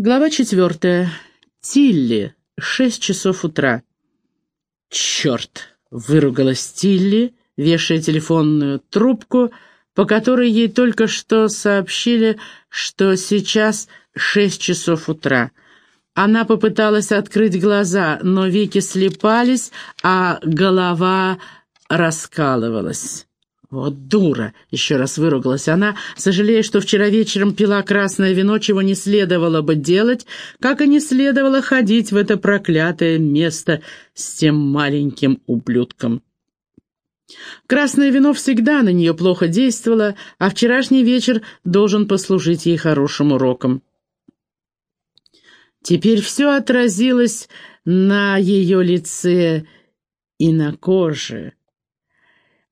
Глава четвертая. Тилли. Шесть часов утра. «Черт!» — выругалась Тилли, вешая телефонную трубку, по которой ей только что сообщили, что сейчас шесть часов утра. Она попыталась открыть глаза, но веки слепались, а голова раскалывалась. «Вот дура!» — еще раз выругалась она, сожалея, что вчера вечером пила красное вино, чего не следовало бы делать, как и не следовало ходить в это проклятое место с тем маленьким ублюдком. Красное вино всегда на нее плохо действовало, а вчерашний вечер должен послужить ей хорошим уроком. Теперь все отразилось на ее лице и на коже.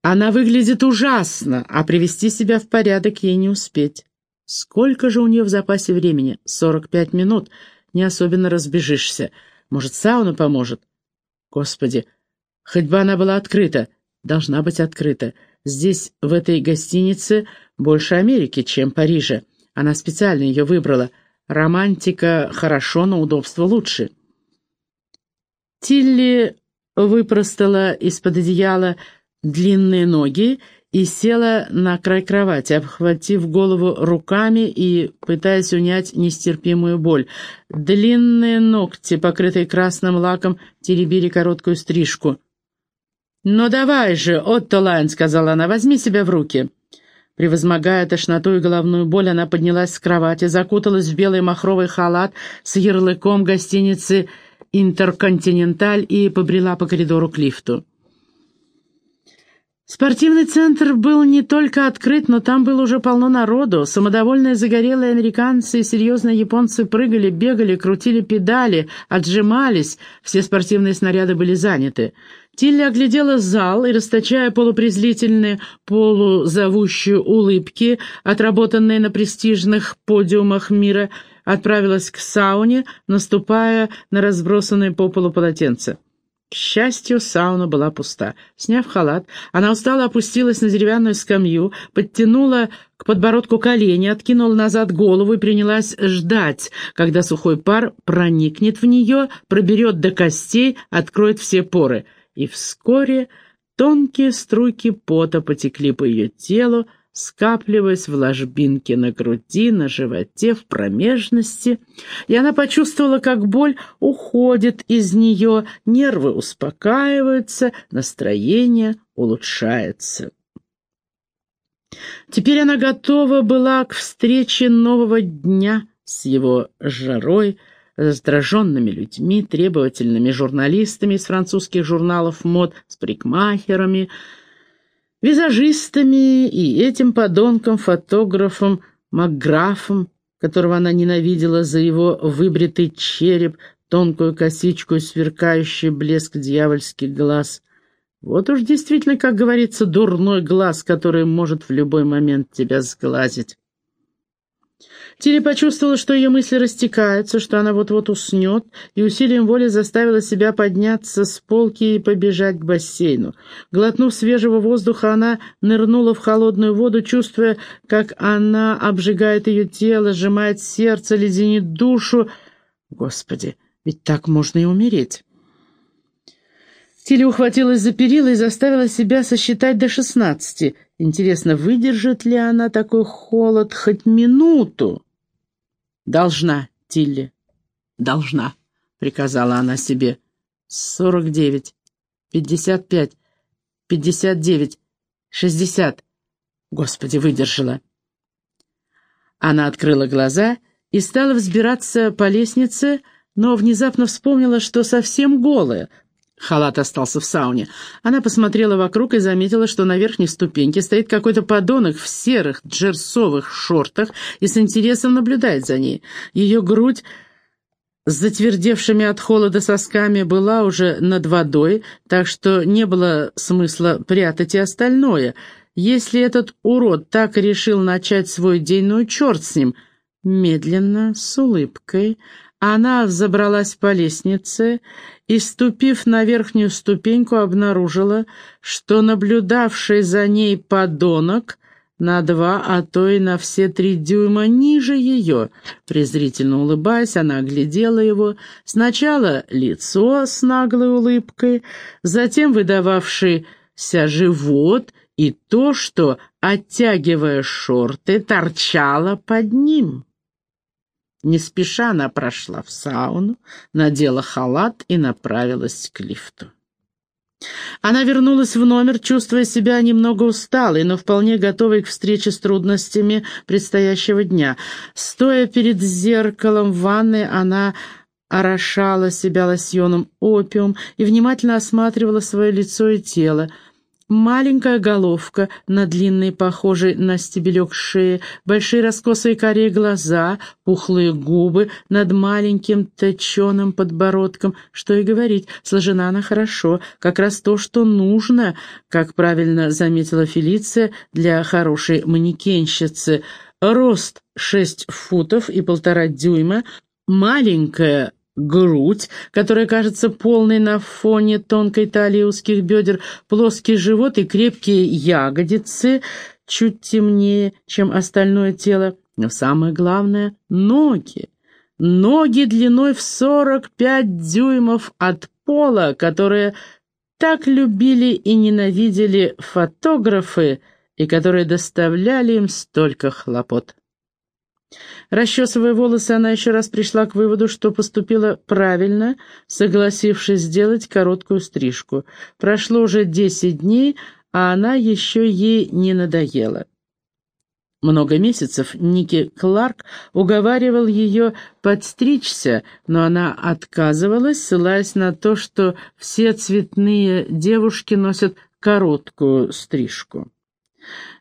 Она выглядит ужасно, а привести себя в порядок ей не успеть. Сколько же у нее в запасе времени? Сорок пять минут. Не особенно разбежишься. Может, сауна поможет? Господи, хоть бы она была открыта. Должна быть открыта. Здесь, в этой гостинице, больше Америки, чем Парижа. Она специально ее выбрала. Романтика хорошо, но удобство лучше. Тилли выпростала из-под одеяла длинные ноги и села на край кровати, обхватив голову руками и пытаясь унять нестерпимую боль. Длинные ногти, покрытые красным лаком, теребили короткую стрижку. «Ну давай же, Отто Лайн», — сказала она, — «возьми себя в руки». Превозмогая тошноту и головную боль, она поднялась с кровати, закуталась в белый махровый халат с ярлыком гостиницы «Интерконтиненталь» и побрела по коридору к лифту. Спортивный центр был не только открыт, но там было уже полно народу. Самодовольные загорелые американцы и серьезные японцы прыгали, бегали, крутили педали, отжимались. Все спортивные снаряды были заняты. Тилли оглядела зал и, расточая полупрезрительные, полузовущие улыбки, отработанные на престижных подиумах мира, отправилась к сауне, наступая на разбросанные по полу полотенца. К счастью, сауна была пуста. Сняв халат, она устало опустилась на деревянную скамью, подтянула к подбородку колени, откинула назад голову и принялась ждать, когда сухой пар проникнет в нее, проберет до костей, откроет все поры. И вскоре тонкие струйки пота потекли по ее телу, скапливаясь в ложбинке на груди, на животе, в промежности, и она почувствовала, как боль уходит из нее, нервы успокаиваются, настроение улучшается. Теперь она готова была к встрече нового дня с его жарой, раздраженными людьми, требовательными журналистами из французских журналов мод, с прикмахерами, визажистами и этим подонком-фотографом Макграфом, которого она ненавидела за его выбритый череп, тонкую косичку и сверкающий блеск дьявольских глаз. Вот уж действительно, как говорится, дурной глаз, который может в любой момент тебя сглазить. Тири почувствовала, что ее мысли растекаются, что она вот-вот уснет, и усилием воли заставила себя подняться с полки и побежать к бассейну. Глотнув свежего воздуха, она нырнула в холодную воду, чувствуя, как она обжигает ее тело, сжимает сердце, леденит душу. Господи, ведь так можно и умереть. Тилли ухватилась за перила и заставила себя сосчитать до шестнадцати. Интересно, выдержит ли она такой холод хоть минуту? «Должна, Тилли, должна», — приказала она себе. «Сорок девять, пятьдесят пять, пятьдесят девять, шестьдесят». Господи, выдержала. Она открыла глаза и стала взбираться по лестнице, но внезапно вспомнила, что совсем голая, Халат остался в сауне. Она посмотрела вокруг и заметила, что на верхней ступеньке стоит какой-то подонок в серых джерсовых шортах и с интересом наблюдает за ней. Ее грудь с затвердевшими от холода сосками была уже над водой, так что не было смысла прятать и остальное. Если этот урод так решил начать свой день, ну черт с ним. Медленно, с улыбкой, она взобралась по лестнице и, ступив на верхнюю ступеньку, обнаружила, что наблюдавший за ней подонок на два, а то и на все три дюйма ниже ее. Презрительно улыбаясь, она оглядела его. Сначала лицо с наглой улыбкой, затем выдававшийся живот и то, что, оттягивая шорты, торчало под ним. Не спеша она прошла в сауну, надела халат и направилась к лифту. Она вернулась в номер, чувствуя себя немного усталой, но вполне готовой к встрече с трудностями предстоящего дня. Стоя перед зеркалом в ванной, она орошала себя лосьоном опиум и внимательно осматривала свое лицо и тело. Маленькая головка на длинной, похожей на стебелек шеи, большие раскосые карие глаза, пухлые губы над маленьким точеным подбородком. Что и говорить, сложена она хорошо, как раз то, что нужно, как правильно заметила Фелиция, для хорошей манекенщицы. Рост шесть футов и полтора дюйма, маленькая грудь, которая кажется полной на фоне тонкой талии узких бедер, плоский живот и крепкие ягодицы, чуть темнее, чем остальное тело. Но самое главное — ноги. Ноги длиной в 45 дюймов от пола, которые так любили и ненавидели фотографы и которые доставляли им столько хлопот. Расчесывая волосы, она еще раз пришла к выводу, что поступила правильно, согласившись сделать короткую стрижку. Прошло уже десять дней, а она еще ей не надоела. Много месяцев Ники Кларк уговаривал ее подстричься, но она отказывалась, ссылаясь на то, что все цветные девушки носят короткую стрижку.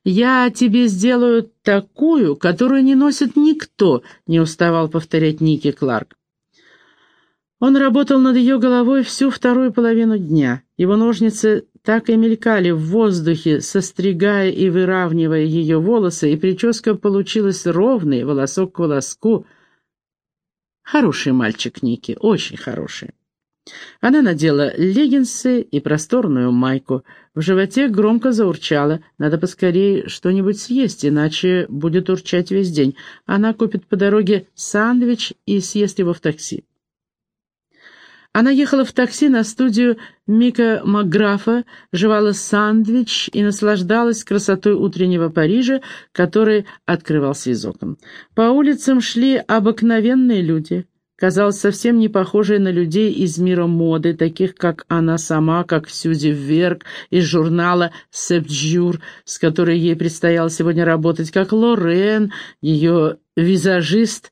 «Я тебе сделаю такую, которую не носит никто», — не уставал повторять Ники Кларк. Он работал над ее головой всю вторую половину дня. Его ножницы так и мелькали в воздухе, состригая и выравнивая ее волосы, и прическа получилась ровной, волосок к волоску. Хороший мальчик Ники, очень хороший. Она надела леггинсы и просторную майку. В животе громко заурчало. Надо поскорее что-нибудь съесть, иначе будет урчать весь день. Она купит по дороге сандвич и съест его в такси. Она ехала в такси на студию Мика Макграфа, жевала сандвич и наслаждалась красотой утреннего Парижа, который открывался из окон. По улицам шли обыкновенные люди казалась совсем не похожей на людей из мира моды, таких как она сама, как Сьюзи Верк из журнала «Сепджюр», с которой ей предстояло сегодня работать, как Лорен, ее визажист,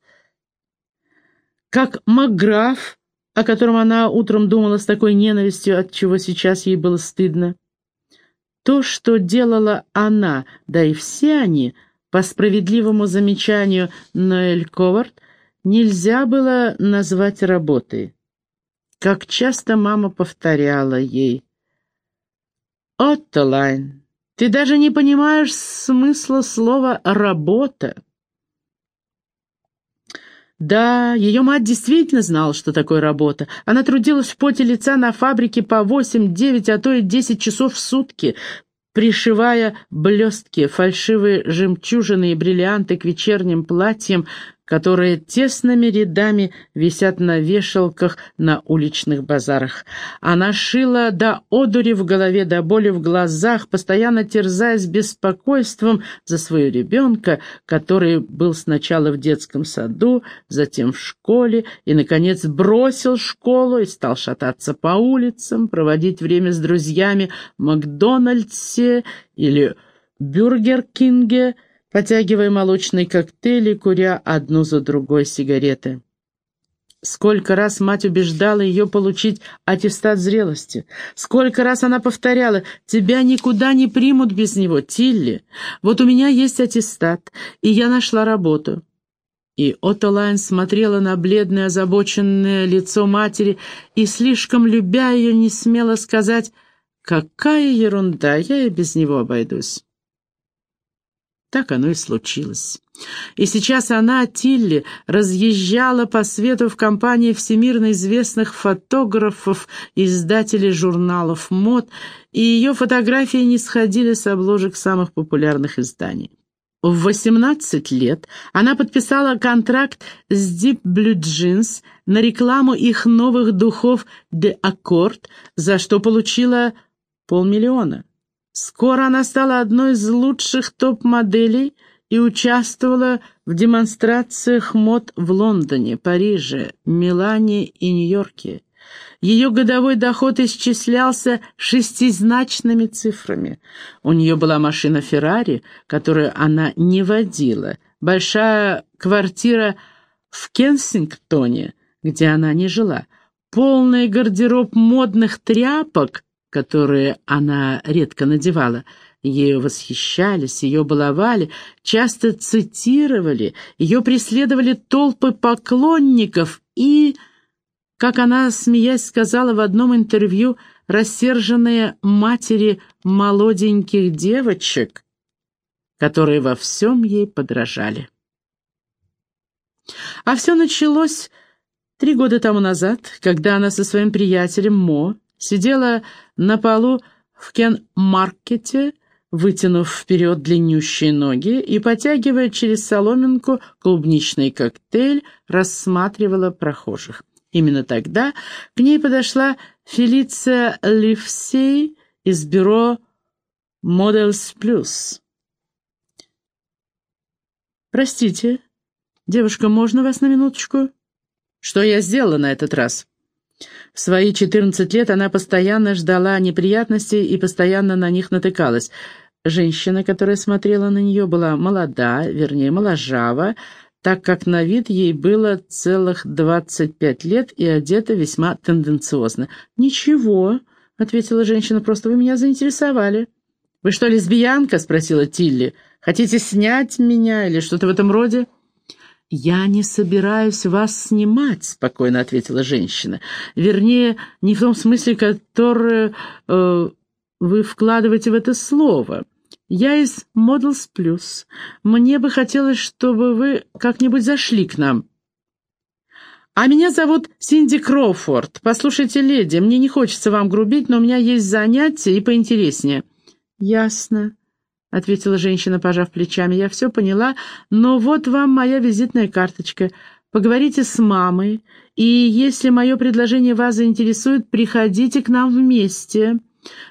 как Макграф, о котором она утром думала с такой ненавистью, от чего сейчас ей было стыдно. То, что делала она, да и все они, по справедливому замечанию Ноэль Ковард, нельзя было назвать работой. Как часто мама повторяла ей. «Оттолайн, ты даже не понимаешь смысла слова «работа». Да, ее мать действительно знала, что такое работа. Она трудилась в поте лица на фабрике по восемь, девять, а то и десять часов в сутки, пришивая блестки, фальшивые жемчужины и бриллианты к вечерним платьям, которые тесными рядами висят на вешалках на уличных базарах. Она шила до одури в голове, до боли в глазах, постоянно терзаясь беспокойством за свою ребенка, который был сначала в детском саду, затем в школе и, наконец, бросил школу и стал шататься по улицам, проводить время с друзьями в Макдональдсе или Бургер Кинге, потягивая молочные коктейли, куря одну за другой сигареты. Сколько раз мать убеждала ее получить аттестат зрелости. Сколько раз она повторяла, «Тебя никуда не примут без него, Тилли. Вот у меня есть аттестат, и я нашла работу». И Оттолайн смотрела на бледное озабоченное лицо матери и, слишком любя ее, не смела сказать, «Какая ерунда, я и без него обойдусь». Так оно и случилось. И сейчас она, Тилли, разъезжала по свету в компании всемирно известных фотографов издателей журналов мод, и ее фотографии не сходили с обложек самых популярных изданий. В 18 лет она подписала контракт с Deep Blue Jeans на рекламу их новых духов «De Accord», за что получила полмиллиона. Скоро она стала одной из лучших топ-моделей и участвовала в демонстрациях мод в Лондоне, Париже, Милане и Нью-Йорке. Ее годовой доход исчислялся шестизначными цифрами. У нее была машина «Феррари», которую она не водила, большая квартира в Кенсингтоне, где она не жила, полный гардероб модных тряпок, которые она редко надевала. Ею восхищались, ее баловали, часто цитировали, ее преследовали толпы поклонников и как она, смеясь, сказала в одном интервью, рассерженные матери молоденьких девочек, которые во всем ей подражали. А все началось три года тому назад, когда она со своим приятелем Мо сидела на полу в Кен-маркете, вытянув вперед длиннющие ноги и, потягивая через соломинку клубничный коктейль, рассматривала прохожих. Именно тогда к ней подошла Фелиция Ливсей из бюро Models Plus. «Простите, девушка, можно вас на минуточку?» «Что я сделала на этот раз?» В свои 14 лет она постоянно ждала неприятностей и постоянно на них натыкалась. Женщина, которая смотрела на нее, была молода, вернее, моложава, так как на вид ей было целых двадцать пять лет и одета весьма тенденциозно. «Ничего», — ответила женщина, — «просто вы меня заинтересовали». «Вы что, лесбиянка?» — спросила Тилли. «Хотите снять меня или что-то в этом роде?» «Я не собираюсь вас снимать», — спокойно ответила женщина. «Вернее, не в том смысле, который э, вы вкладываете в это слово. Я из Models Plus. Мне бы хотелось, чтобы вы как-нибудь зашли к нам. А меня зовут Синди Кроуфорд. Послушайте, леди, мне не хочется вам грубить, но у меня есть занятия и поинтереснее. Ясно, ответила женщина, пожав плечами. Я все поняла, но вот вам моя визитная карточка. Поговорите с мамой, и если мое предложение вас заинтересует, приходите к нам вместе.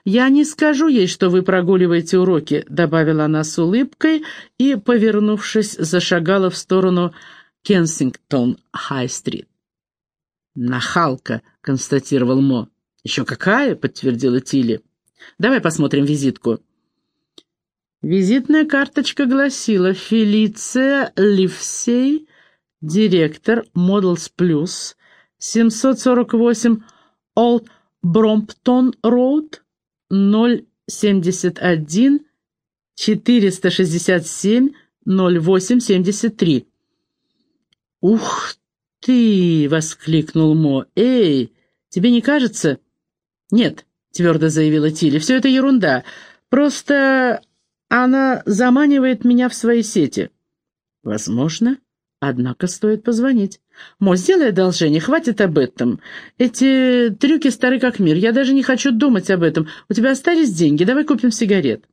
«Я не скажу ей, что вы прогуливаете уроки», — добавила она с улыбкой и, повернувшись, зашагала в сторону Кенсингтон-Хай-стрит. «Нахалка», — констатировал Мо. «Еще какая?» — подтвердила Тилли. «Давай посмотрим визитку». Визитная карточка гласила «Фелиция Ливсей, директор Models Plus, 748 Олд Бромптон Роуд, 071 467 0873. «Ух ты!» — воскликнул Мо. «Эй, тебе не кажется?» «Нет», — твердо заявила Тилли, — «все это ерунда. Просто она заманивает меня в свои сети». «Возможно, однако стоит позвонить». «Мо, сделай одолжение, хватит об этом. Эти трюки стары как мир, я даже не хочу думать об этом. У тебя остались деньги, давай купим сигарет».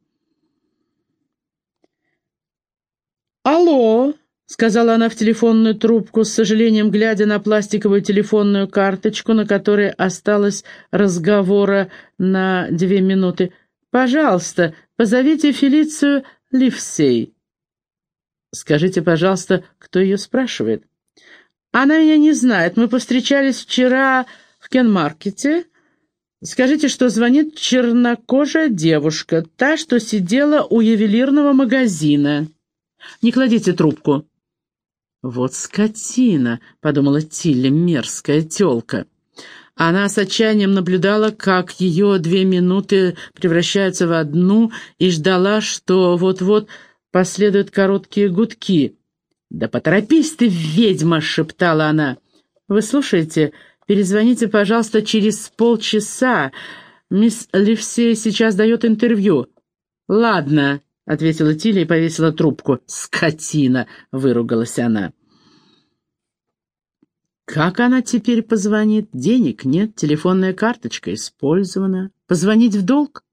«Алло», — сказала она в телефонную трубку, с сожалением глядя на пластиковую телефонную карточку, на которой осталось разговора на две минуты. «Пожалуйста, позовите Фелицию Ливсей». «Скажите, пожалуйста, кто ее спрашивает?» Она меня не знает. Мы повстречались вчера в Кенмаркете. Скажите, что звонит чернокожая девушка, та, что сидела у ювелирного магазина. Не кладите трубку. «Вот скотина», — подумала Тилли, мерзкая тёлка. Она с отчаянием наблюдала, как ее две минуты превращаются в одну, и ждала, что вот-вот последуют короткие гудки. «Да поторопись ты, ведьма!» — шептала она. «Вы слушаете? Перезвоните, пожалуйста, через полчаса. Мисс Левсей сейчас дает интервью». «Ладно», — ответила Тиля и повесила трубку. «Скотина!» — выругалась она. Как она теперь позвонит? Денег нет, телефонная карточка использована. Позвонить в долг?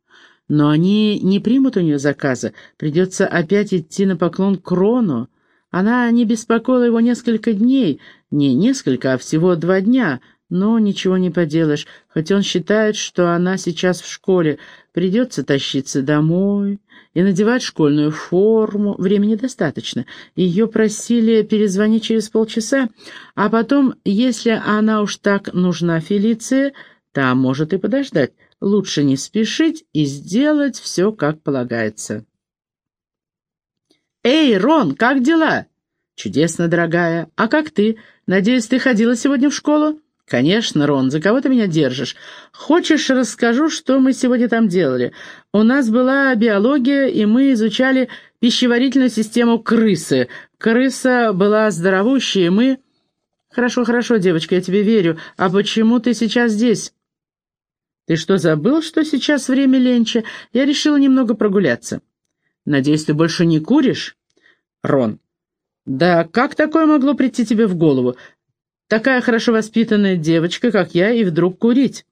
Но они не примут у нее заказа. Придется опять идти на поклон Крону. Она не беспокоила его несколько дней. Не несколько, а всего два дня. Но ничего не поделаешь. Хоть он считает, что она сейчас в школе. Придется тащиться домой и надевать школьную форму. Времени достаточно. Ее просили перезвонить через полчаса. А потом, если она уж так нужна Фелиции, та может и подождать. Лучше не спешить и сделать все, как полагается. «Эй, Рон, как дела?» «Чудесно, дорогая. А как ты? Надеюсь, ты ходила сегодня в школу?» «Конечно, Рон, за кого ты меня держишь? Хочешь, расскажу, что мы сегодня там делали? У нас была биология, и мы изучали пищеварительную систему крысы. Крыса была здоровущая, и мы...» «Хорошо, хорошо, девочка, я тебе верю. А почему ты сейчас здесь?» «Ты что, забыл, что сейчас время ленча? Я решила немного прогуляться». «Надеюсь, ты больше не куришь?» «Рон». «Да как такое могло прийти тебе в голову? Такая хорошо воспитанная девочка, как я, и вдруг курить.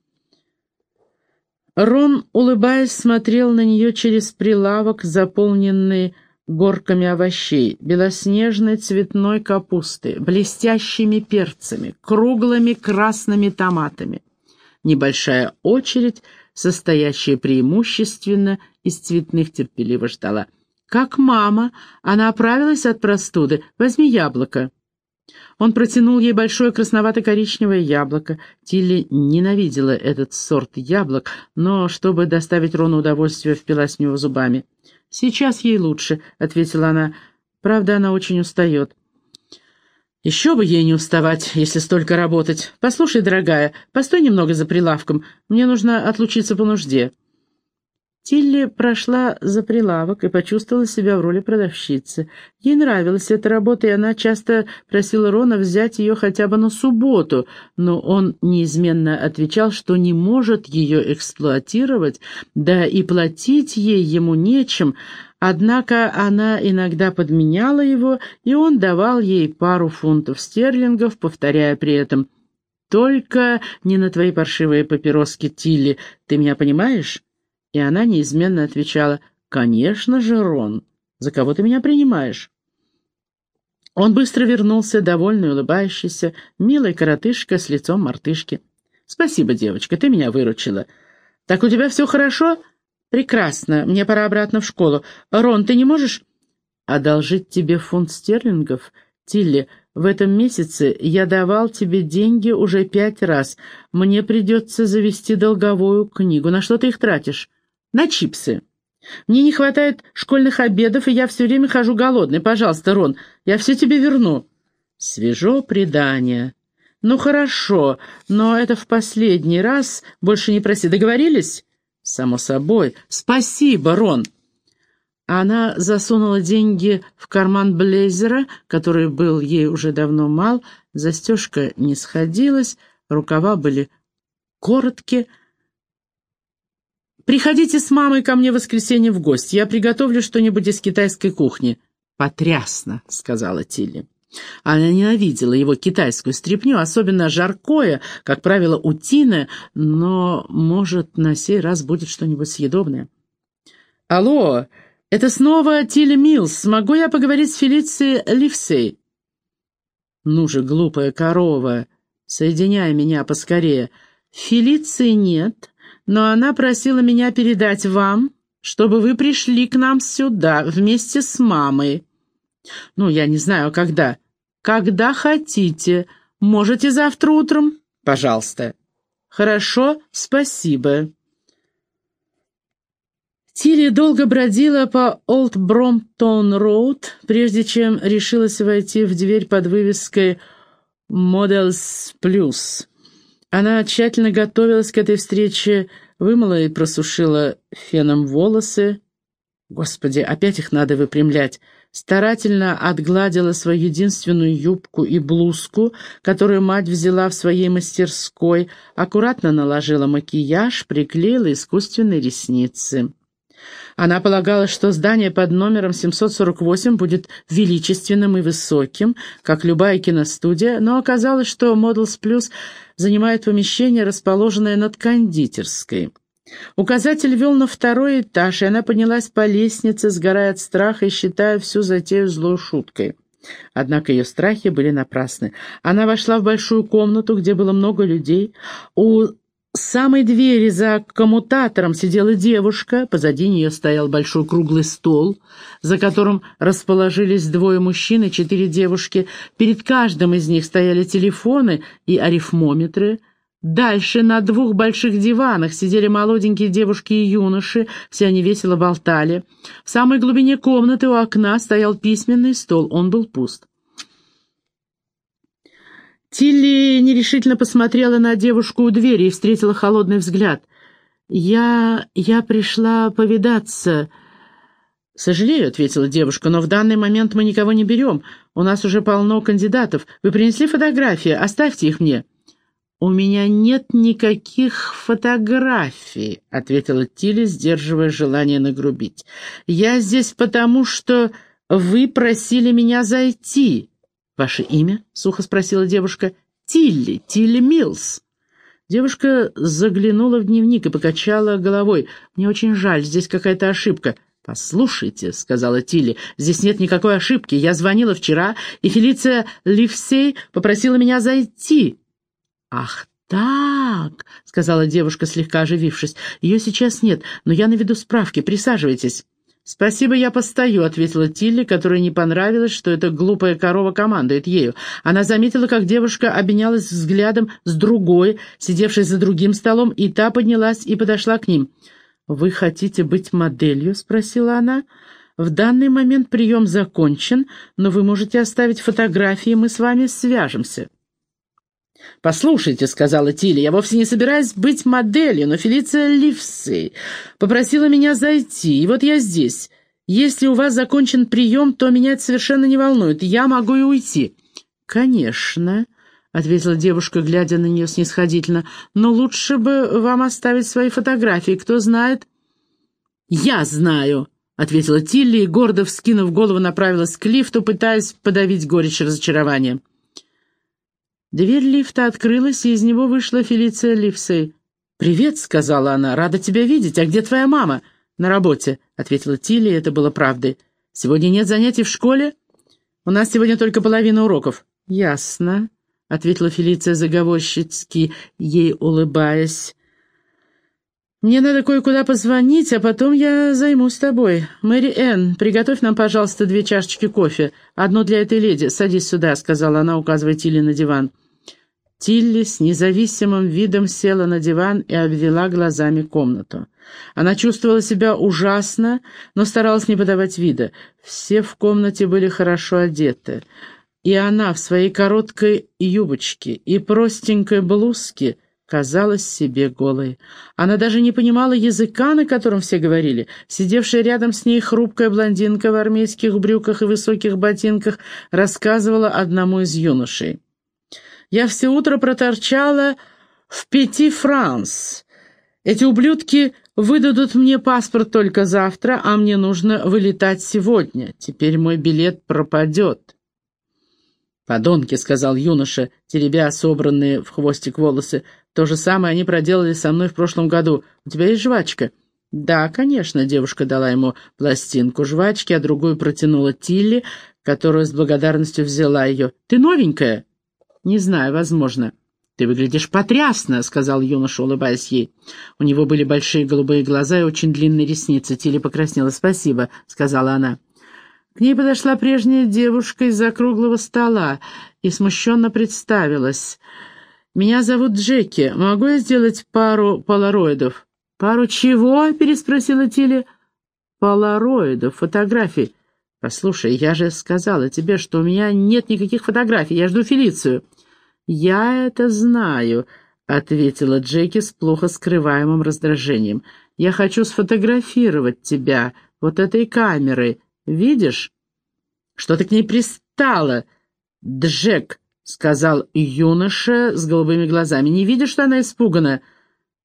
Рон, улыбаясь, смотрел на нее через прилавок, заполненный горками овощей, белоснежной цветной капусты, блестящими перцами, круглыми красными томатами. Небольшая очередь, состоящая преимущественно из цветных, терпеливо ждала. «Как мама! Она оправилась от простуды. Возьми яблоко». Он протянул ей большое красновато-коричневое яблоко. Тилли ненавидела этот сорт яблок, но, чтобы доставить Рону удовольствие, впилась в него зубами. «Сейчас ей лучше», — ответила она. «Правда, она очень устает». «Еще бы ей не уставать, если столько работать. Послушай, дорогая, постой немного за прилавком. Мне нужно отлучиться по нужде». Тилли прошла за прилавок и почувствовала себя в роли продавщицы. Ей нравилась эта работа, и она часто просила Рона взять ее хотя бы на субботу, но он неизменно отвечал, что не может ее эксплуатировать, да и платить ей ему нечем, однако она иногда подменяла его, и он давал ей пару фунтов стерлингов, повторяя при этом «Только не на твои паршивые папироски, Тилли, ты меня понимаешь?» И она неизменно отвечала, «Конечно же, Рон, за кого ты меня принимаешь?» Он быстро вернулся, довольный, улыбающийся, милый коротышка с лицом мартышки. «Спасибо, девочка, ты меня выручила. Так у тебя все хорошо?» «Прекрасно, мне пора обратно в школу. Рон, ты не можешь...» «Одолжить тебе фунт стерлингов? Тилли, в этом месяце я давал тебе деньги уже пять раз. Мне придется завести долговую книгу. На что ты их тратишь?» На чипсы. Мне не хватает школьных обедов, и я все время хожу голодный. Пожалуйста, Рон, я все тебе верну. Свежо предание. Ну хорошо, но это в последний раз. Больше не проси. Договорились? Само собой. Спасибо, Рон. Она засунула деньги в карман блейзера, который был ей уже давно мал. Застежка не сходилась, рукава были короткие, «Приходите с мамой ко мне в воскресенье в гости. Я приготовлю что-нибудь из китайской кухни». «Потрясно», — сказала Тилли. Она ненавидела его китайскую стряпню, особенно жаркое, как правило, утиное, но, может, на сей раз будет что-нибудь съедобное. «Алло, это снова Тилли Милс. Могу я поговорить с Фелицией Ливсей?» «Ну же, глупая корова, соединяй меня поскорее. Фелиции нет, но она просила меня передать вам, чтобы вы пришли к нам сюда вместе с мамой. Ну, я не знаю, когда. Когда хотите. Можете завтра утром? Пожалуйста. Хорошо, спасибо. Тилли долго бродила по Олд Бромптон-Роуд, прежде чем решилась войти в дверь под вывеской «Models Plus». Она тщательно готовилась к этой встрече, вымыла и просушила феном волосы. Господи, опять их надо выпрямлять. Старательно отгладила свою единственную юбку и блузку, которую мать взяла в своей мастерской, аккуратно наложила макияж, приклеила искусственные ресницы. Она полагала, что здание под номером 748 будет величественным и высоким, как любая киностудия, но оказалось, что Models Plus занимает помещение, расположенное над кондитерской. Указатель вел на второй этаж, и она поднялась по лестнице, сгорая от страха и считая всю затею злой шуткой. Однако ее страхи были напрасны. Она вошла в большую комнату, где было много людей. У самой двери за коммутатором сидела девушка, позади нее стоял большой круглый стол, за которым расположились двое мужчин и четыре девушки. Перед каждым из них стояли телефоны и арифмометры — Дальше на двух больших диванах сидели молоденькие девушки и юноши, все они весело болтали. В самой глубине комнаты у окна стоял письменный стол, он был пуст. Тилли нерешительно посмотрела на девушку у двери и встретила холодный взгляд. «Я... я пришла повидаться...» «Сожалею», — ответила девушка, — «но в данный момент мы никого не берем. У нас уже полно кандидатов. Вы принесли фотографии, оставьте их мне». «У меня нет никаких фотографий», — ответила Тилли, сдерживая желание нагрубить. «Я здесь потому, что вы просили меня зайти». «Ваше имя?» — сухо спросила девушка. «Тилли, Тилли Милс». Девушка заглянула в дневник и покачала головой. «Мне очень жаль, здесь какая-то ошибка». «Послушайте», — сказала Тилли, — «здесь нет никакой ошибки. Я звонила вчера, и Фелиция Ливсей попросила меня зайти». «Ах так!» — сказала девушка, слегка оживившись. «Ее сейчас нет, но я наведу справки. Присаживайтесь». «Спасибо, я постою», — ответила Тилли, которой не понравилось, что эта глупая корова командует ею. Она заметила, как девушка обменялась взглядом с другой, сидевшей за другим столом, и та поднялась и подошла к ним. «Вы хотите быть моделью?» — спросила она. «В данный момент прием закончен, но вы можете оставить фотографии, мы с вами свяжемся». «Послушайте», — сказала Тилли, — «я вовсе не собираюсь быть моделью, но Фелиция Ливсей попросила меня зайти, и вот я здесь. Если у вас закончен прием, то меня это совершенно не волнует, я могу и уйти». «Конечно», — ответила девушка, глядя на нее снисходительно, — «но лучше бы вам оставить свои фотографии, кто знает». «Я знаю», — ответила Тилли и, гордо вскинув голову, направилась к лифту, пытаясь подавить горечь разочарования. Дверь лифта открылась, и из него вышла Фелиция Ливсей. «Привет», — сказала она, — «рада тебя видеть. А где твоя мама?» «На работе», — ответила Тилли, это было правдой. «Сегодня нет занятий в школе?» «У нас сегодня только половина уроков». «Ясно», — ответила Фелиция заговорщицки, ей улыбаясь. «Мне надо кое-куда позвонить, а потом я займусь тобой. Мэри Энн, приготовь нам, пожалуйста, две чашечки кофе. Одну для этой леди. Садись сюда», — сказала она, указывая Тилли на диван. Тилли с независимым видом села на диван и обвела глазами комнату. Она чувствовала себя ужасно, но старалась не подавать вида. Все в комнате были хорошо одеты. И она в своей короткой юбочке и простенькой блузке казалась себе голой. Она даже не понимала языка, на котором все говорили. Сидевшая рядом с ней хрупкая блондинка в армейских брюках и высоких ботинках рассказывала одному из юношей. Я все утро проторчала в Пяти Франс. Эти ублюдки выдадут мне паспорт только завтра, а мне нужно вылетать сегодня. Теперь мой билет пропадет. «Подонки», — сказал юноша, теребя собранные в хвостик волосы. «То же самое они проделали со мной в прошлом году. У тебя есть жвачка?» «Да, конечно», — девушка дала ему пластинку жвачки, а другую протянула Тилли, которая с благодарностью взяла ее. «Ты новенькая?» «Не знаю, возможно». «Ты выглядишь потрясно», — сказал юноша, улыбаясь ей. У него были большие голубые глаза и очень длинные ресницы. Тилли покраснела. «Спасибо», — сказала она. К ней подошла прежняя девушка из-за круглого стола и смущенно представилась. «Меня зовут Джеки. Могу я сделать пару полароидов?» «Пару чего?» — переспросила Тилли. «Полароидов, фотографий. «Послушай, я же сказала тебе, что у меня нет никаких фотографий, я жду Фелицию». «Я это знаю», — ответила Джеки с плохо скрываемым раздражением. «Я хочу сфотографировать тебя вот этой камерой. Видишь? Что ты к ней пристала?» «Джек», — сказал юноша с голубыми глазами. «Не видишь, что она испугана?»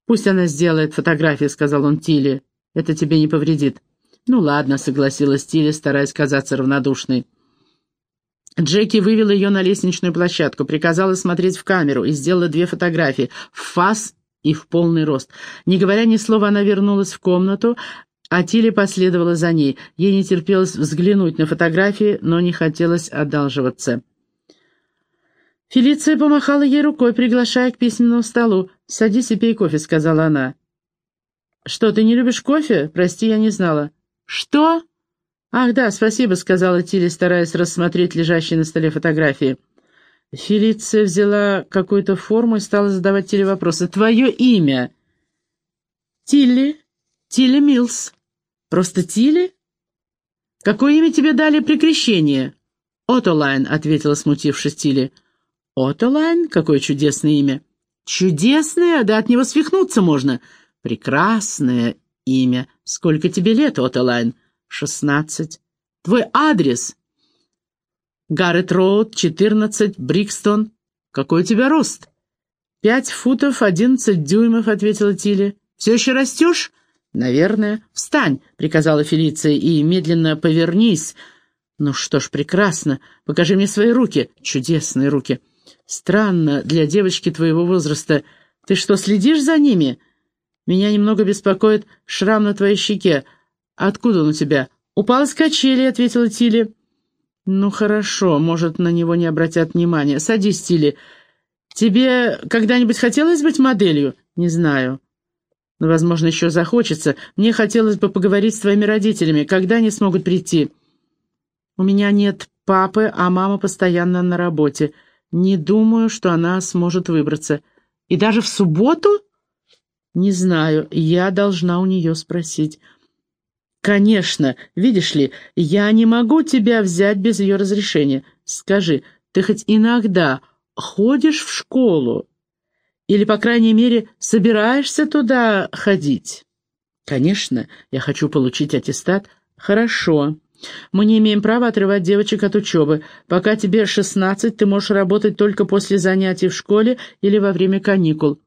«Пусть она сделает фотографии», — сказал он Тиле. Это тебе не повредит». «Ну ладно», — согласилась Тиля, стараясь казаться равнодушной. Джеки вывела ее на лестничную площадку, приказала смотреть в камеру и сделала две фотографии — в фас и в полный рост. Не говоря ни слова, она вернулась в комнату, а Тилли последовала за ней. Ей не терпелось взглянуть на фотографии, но не хотелось одалживаться. Фелиция помахала ей рукой, приглашая к письменному столу. «Садись и пей кофе», — сказала она. «Что, ты не любишь кофе? Прости, я не знала». «Что?» «Ах, да, спасибо», — сказала Тилли, стараясь рассмотреть лежащие на столе фотографии. Фелиция взяла какую-то форму и стала задавать Тилли вопросы. «Твое имя?» «Тилли. Тилли Милс». «Просто Тилли?» «Какое имя тебе дали при крещении?» «Отолайн», — ответила, смутившись Тилли. «Отолайн? Какое чудесное имя!» «Чудесное? Да от него свихнуться можно!» «Прекрасное имя. Сколько тебе лет, Отолайн?» «Шестнадцать». «Твой адрес?» «Гаррет Роуд, четырнадцать, Брикстон». «Какой у тебя рост?» «Пять футов, одиннадцать дюймов», — ответила Тилли. «Все еще растешь?» «Наверное». «Встань», — приказала Фелиция, — «и медленно повернись». «Ну что ж, прекрасно. Покажи мне свои руки. Чудесные руки». «Странно для девочки твоего возраста. Ты что, следишь за ними?» «Меня немного беспокоит шрам на твоей щеке. Откуда он у тебя?» «Упал с качели», — ответила Тилли. «Ну хорошо, может, на него не обратят внимания. Садись, Тилли. Тебе когда-нибудь хотелось быть моделью?» «Не знаю». Но, возможно, еще захочется. Мне хотелось бы поговорить с твоими родителями. Когда они смогут прийти?» «У меня нет папы, а мама постоянно на работе. Не думаю, что она сможет выбраться. И даже в субботу? Не знаю, я должна у нее спросить. Конечно, видишь ли, я не могу тебя взять без ее разрешения. Скажи, ты хоть иногда ходишь в школу? Или, по крайней мере, собираешься туда ходить? Конечно, я хочу получить аттестат. Хорошо. Мы не имеем права отрывать девочек от учебы. Пока тебе шестнадцать, ты можешь работать только после занятий в школе или во время каникул».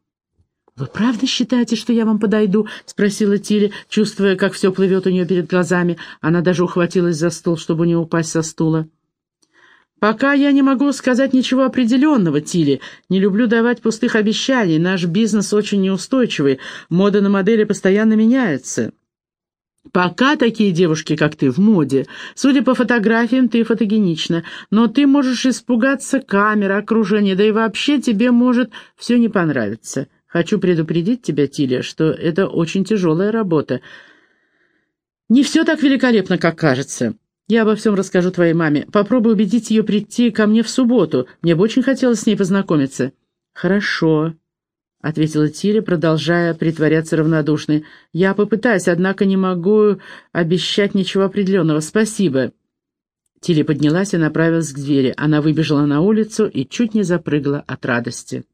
«Вы правда считаете, что я вам подойду?» — спросила Тилли, чувствуя, как все плывет у нее перед глазами. Она даже ухватилась за стол, чтобы не упасть со стула. «Пока я не могу сказать ничего определенного, Тилли. Не люблю давать пустых обещаний. Наш бизнес очень неустойчивый. Мода на модели постоянно меняется». Пока такие девушки, как ты, в моде. Судя по фотографиям, ты фотогенична, но ты можешь испугаться камеры, окружения, да и вообще тебе может все не понравиться. Хочу предупредить тебя, Тиля, что это очень тяжелая работа. Не все так великолепно, как кажется. Я обо всем расскажу твоей маме. Попробуй убедить ее прийти ко мне в субботу. Мне бы очень хотелось с ней познакомиться. Хорошо. — ответила Тиля, продолжая притворяться равнодушной. «Я попытаюсь, однако не могу обещать ничего определенного. Спасибо». Тиля поднялась и направилась к двери. Она выбежала на улицу и чуть не запрыгала от радости.